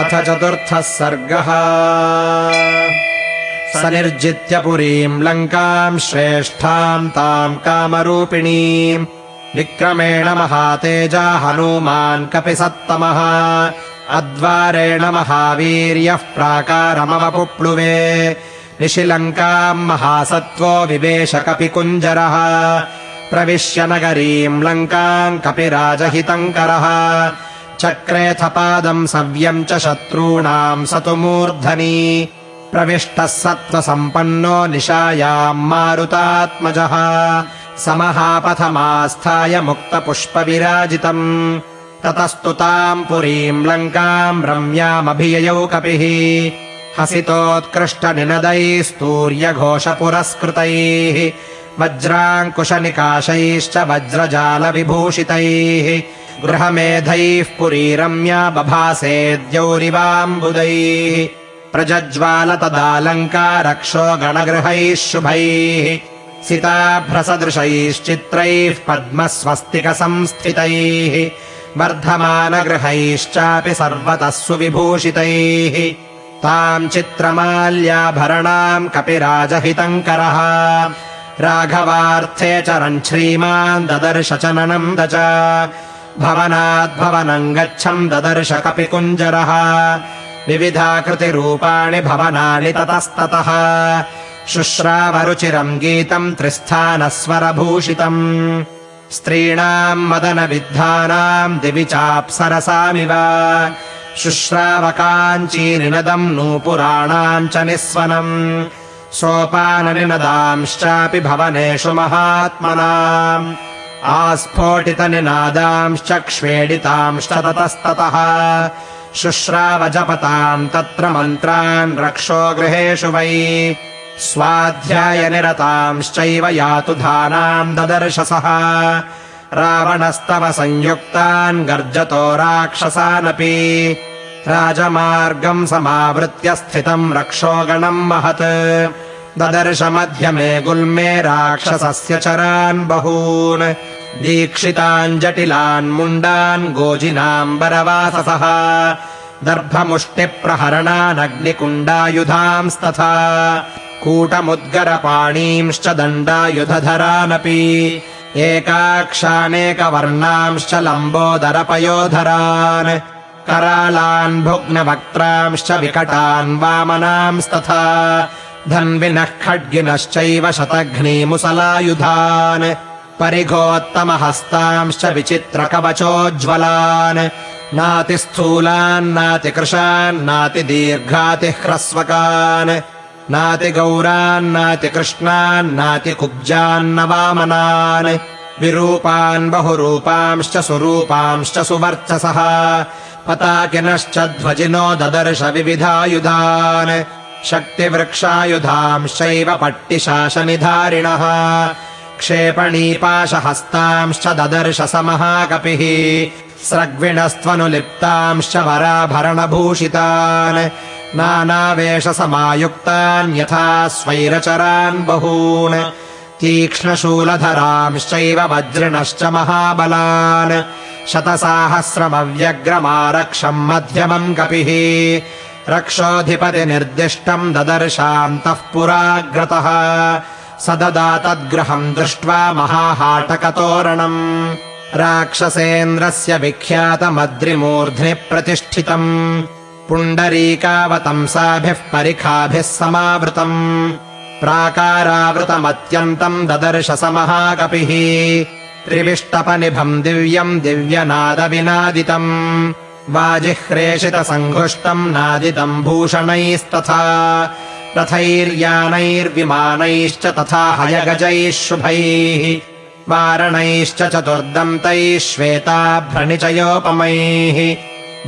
अथ चतुर्थः सर्गः। स निर्जित्य पुरीम् लङ्काम् श्रेष्ठाम् ताम् कामरूपिणीम् विक्रमेण महातेजा हनूमान् कपिसत्तमः। अद्वारेण महावीर्यः प्राकारमवपुप्लुवे निशिलङ्काम् महासत्त्वो विवेश कपिकुञ्जरः प्रविश्य नगरीम् लङ्काम् कपिराजहितङ्करः चक्रेऽथ पादम् सव्यम् च शत्रूणाम् स तु मूर्धनि प्रविष्टः सत्त्वसम्पन्नो निशायाम् मारुतात्मजः। स महापथमास्थाय मुक्तपुष्पविराजितम्। ततस्तु ताम् पुरीम् लङ्काम् रम्यामभिययौ कपिः। हसितोत्कृष्टनिनदैस्तूर्यघोषपुरस्कृतैः। वज्राङ्कुशनिकाशैश्च वज्रजालविभूषितैः गृहमेधैः पुरी रम्या बभासेद्यौरिवाम्बुदैः प्रजज्वाल तदालङ्कारक्षो गणगृहैः शुभैः सिताभ्रसदृशैश्चित्रैः पद्मस्वस्तिकसंस्थितैः वर्धमानगृहैश्चापि सर्वतः सुविभूषितैः ताम् चित्रमाल्याभरणाम् कपिराजहितङ्करः राघवार्थे चरन् श्रीमान् ददर्श च भवनाद्भवनम् गच्छम् ददर्श कपिकुञ्जरः विविधाकृतिरूपाणि भवनानि ततस्ततः। शुश्रावरुचिरम् गीतम् त्रिस्थानस्वरभूषितम्। स्त्रीणाम् मदनविद्धानाम् दिवि चाप्सरसामिव। शुश्रावकाञ्चीनिनदम् नूपुराणाम् च निःस्वनम्। सोपाननिनदांश्चापि भवनेषु महात्मनाम् आस्फोटितनिनादांश्च क्ष्वेडितांश्च ततस्ततः शुश्रावजपताम् तत्र मन्त्रान् रक्षो गृहेषु वै। स्वाध्यायनिरतांश्चैव यातु धानाम् ददर्शसः। रावणस्तव संयुक्तान् गर्जतो राक्षसानपि। राजमार्गम् समावृत्य स्थितम् रक्षोगणम् महत् ददर्श मध्यमे गुल्मे राक्षसस्य चरान् बहून्। दीक्षितान् जटिलान् मुण्डान् गोजिनाम्बरवाससः दर्भमुष्टिप्रहरणानग्निकुण्डायुधांस्तथा। कूटमुद्गरपाणींश्च दण्डायुधधरानपि। एकाक्षानेकवर्णांश्च लम्बोदरपयोधरान्। करालान् भुग्नवक्त्रांश्च विकटान् वामनांस्तथा धन्विनः खड्गिनश्चैव शतघ्नीमुसलायुधान् परिघोत्तमहस्तांश्च विचित्रकवचोज्ज्वलान् नातिस्थूलान्नातिकृशान्नातिदीर्घातिह्रस्वकान् नातिगौरान्नातिकृष्णान्नातिकुब्जान्न वामनान् विरूपान् बहुरूपांश्च सुरूपांश्च सुवर्चसः पताकिनश्च ध्वजिनो ददर्श विविधायुधान् शक्तिवृक्षायुधांश्चैव पट्टिशासनिधारिणः। क्षेपणीपाशहस्तांश्च ददर्श स महाकपिः स्रग्विणस्त्वनुलिप्तांश्च वराभरणभूषितान्। नानावेशसमायुक्तान् यथा स्वैरचरान् बहून्। तीक्ष्णशूलधरांश्चैव वज्रिणश्च महाबलान्। शतसाहस्रमव्यग्रमारक्षम् मध्यमम् कपिः रक्षोऽधिपतिनिर्दिष्टम् ददर्शान्तः पुराग्रतः। स ददा तद्ग्रहम् दृष्ट्वा महाहाटकतोरणम्। राक्षसेन्द्रस्य विख्यातमद्रिमूर्ध्नि प्रतिष्ठितम्। पुण्डरीकावतंसाभिः परिखाभिः समावृतम्। प्राकारावृतमत्यन्तम् ददर्श स महाकपिः त्रिविष्टपनिभम् दिव्यम् दिव्यनादविनादितम् वाजिह्रेषितसङ्घुष्टम् नादितम् भूषणैस्तथा। रथैर्यानैर्विमानैश्च तथा हयगजैः शुभैः। वारणैश्च चतुर्दन्तैः श्वेताभ्रणिचयोपमैः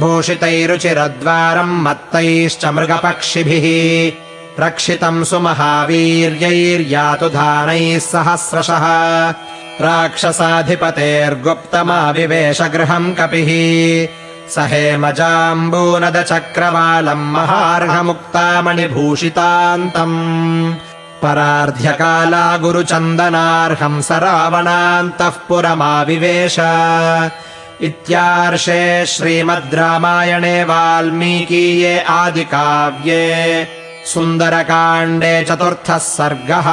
भूषितैरुचिरद्वारम् मत्तैश्च मृगपक्षिभिः। रक्षितम् सुमहावीर्यैर्यातु धानैः सहस्रशः। राक्षसाधिपतेर्गुप्तमाविवेश गृहम् कपिः स हेमजाम्बूनदचक्रवालम् महार्हमुक्तामणिभूषितान्तम्। परार्ध्यकाला गुरुचन्दनार्हम् स रावणान्तः पुरमाविवेश। इत्यार्षे श्रीमद् रामायणे वाल्मीकीये आदिकाव्ये सुन्दरकाण्डे चतुर्थः सर्गः